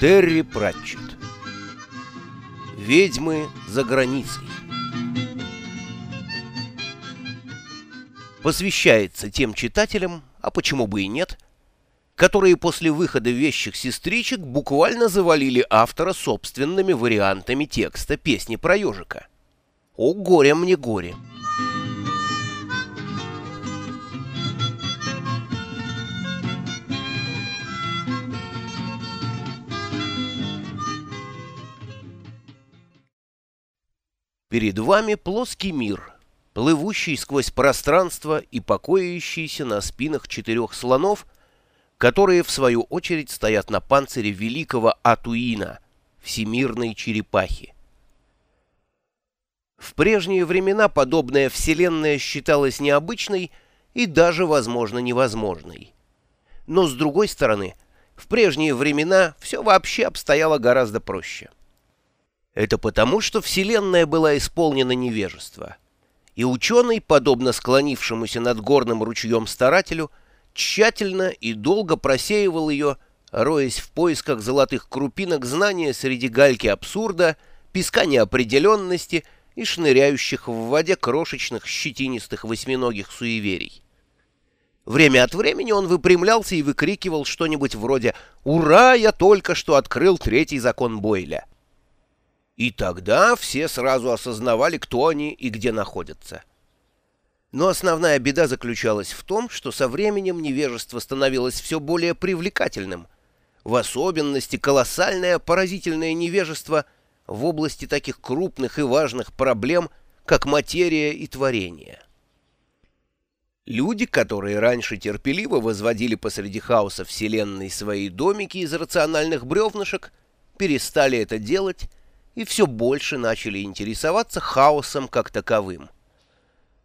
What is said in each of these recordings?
Терри Пратчетт Ведьмы за границей Посвящается тем читателям, а почему бы и нет, которые после выхода «Вещих сестричек» буквально завалили автора собственными вариантами текста песни про ежика. О, горе мне горе! Перед вами плоский мир, плывущий сквозь пространство и покоящийся на спинах четырех слонов, которые, в свою очередь, стоят на панцире великого Атуина, всемирной черепахи. В прежние времена подобная вселенная считалась необычной и даже, возможно, невозможной. Но, с другой стороны, в прежние времена все вообще обстояло гораздо проще. Это потому, что Вселенная была исполнена невежества. И ученый, подобно склонившемуся над горным ручьем старателю, тщательно и долго просеивал ее, роясь в поисках золотых крупинок знания среди гальки абсурда, песка неопределенности и шныряющих в воде крошечных щетинистых восьминогих суеверий. Время от времени он выпрямлялся и выкрикивал что-нибудь вроде «Ура! Я только что открыл третий закон Бойля!» И тогда все сразу осознавали, кто они и где находятся. Но основная беда заключалась в том, что со временем невежество становилось все более привлекательным, в особенности колоссальное поразительное невежество в области таких крупных и важных проблем, как материя и творение. Люди, которые раньше терпеливо возводили посреди хаоса Вселенной свои домики из рациональных бревнышек, перестали это делать и все больше начали интересоваться хаосом как таковым.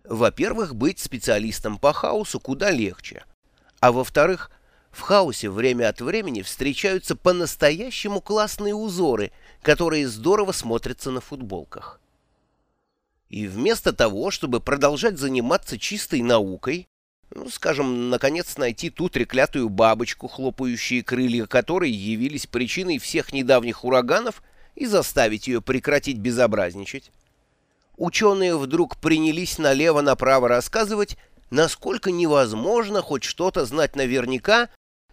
Во-первых, быть специалистом по хаосу куда легче, а во-вторых, в хаосе время от времени встречаются по-настоящему классные узоры, которые здорово смотрятся на футболках. И вместо того, чтобы продолжать заниматься чистой наукой, ну, скажем, наконец найти ту треклятую бабочку, хлопающие крылья которой явились причиной всех недавних ураганов – и заставить ее прекратить безобразничать. Ученые вдруг принялись налево-направо рассказывать, насколько невозможно хоть что-то знать наверняка,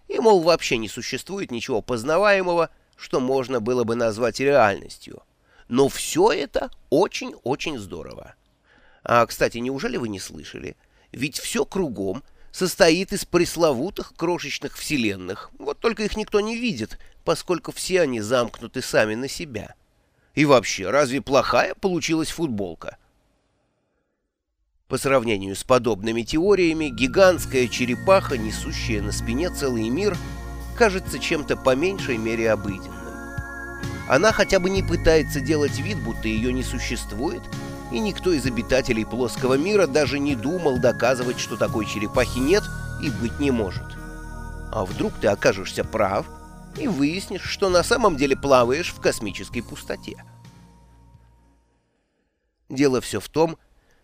и, мол, вообще не существует ничего познаваемого, что можно было бы назвать реальностью. Но все это очень-очень здорово. А, кстати, неужели вы не слышали? Ведь все кругом состоит из пресловутых крошечных вселенных, вот только их никто не видит — поскольку все они замкнуты сами на себя. И вообще, разве плохая получилась футболка? По сравнению с подобными теориями, гигантская черепаха, несущая на спине целый мир, кажется чем-то по меньшей мере обыденным. Она хотя бы не пытается делать вид, будто ее не существует, и никто из обитателей плоского мира даже не думал доказывать, что такой черепахи нет и быть не может. А вдруг ты окажешься прав — и выяснишь, что на самом деле плаваешь в космической пустоте. Дело все в том,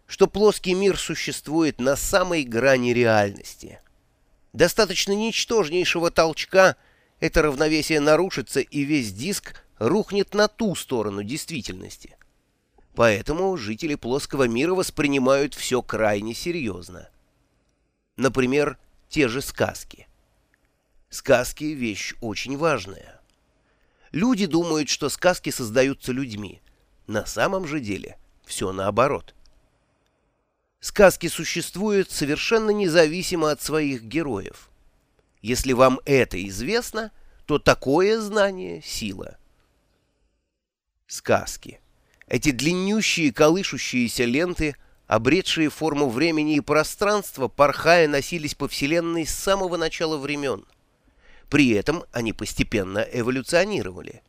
что плоский мир существует на самой грани реальности. Достаточно ничтожнейшего толчка это равновесие нарушится, и весь диск рухнет на ту сторону действительности. Поэтому жители плоского мира воспринимают все крайне серьезно. Например, те же сказки. Сказки — вещь очень важная. Люди думают, что сказки создаются людьми. На самом же деле все наоборот. Сказки существуют совершенно независимо от своих героев. Если вам это известно, то такое знание — сила. Сказки. Эти длиннющие колышущиеся ленты, обретшие форму времени и пространства, порхая носились по Вселенной с самого начала времен — при этом они постепенно эволюционировали.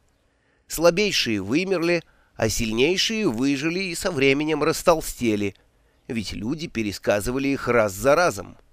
Слабейшие вымерли, а сильнейшие выжили и со временем растолстели, ведь люди пересказывали их раз за разом –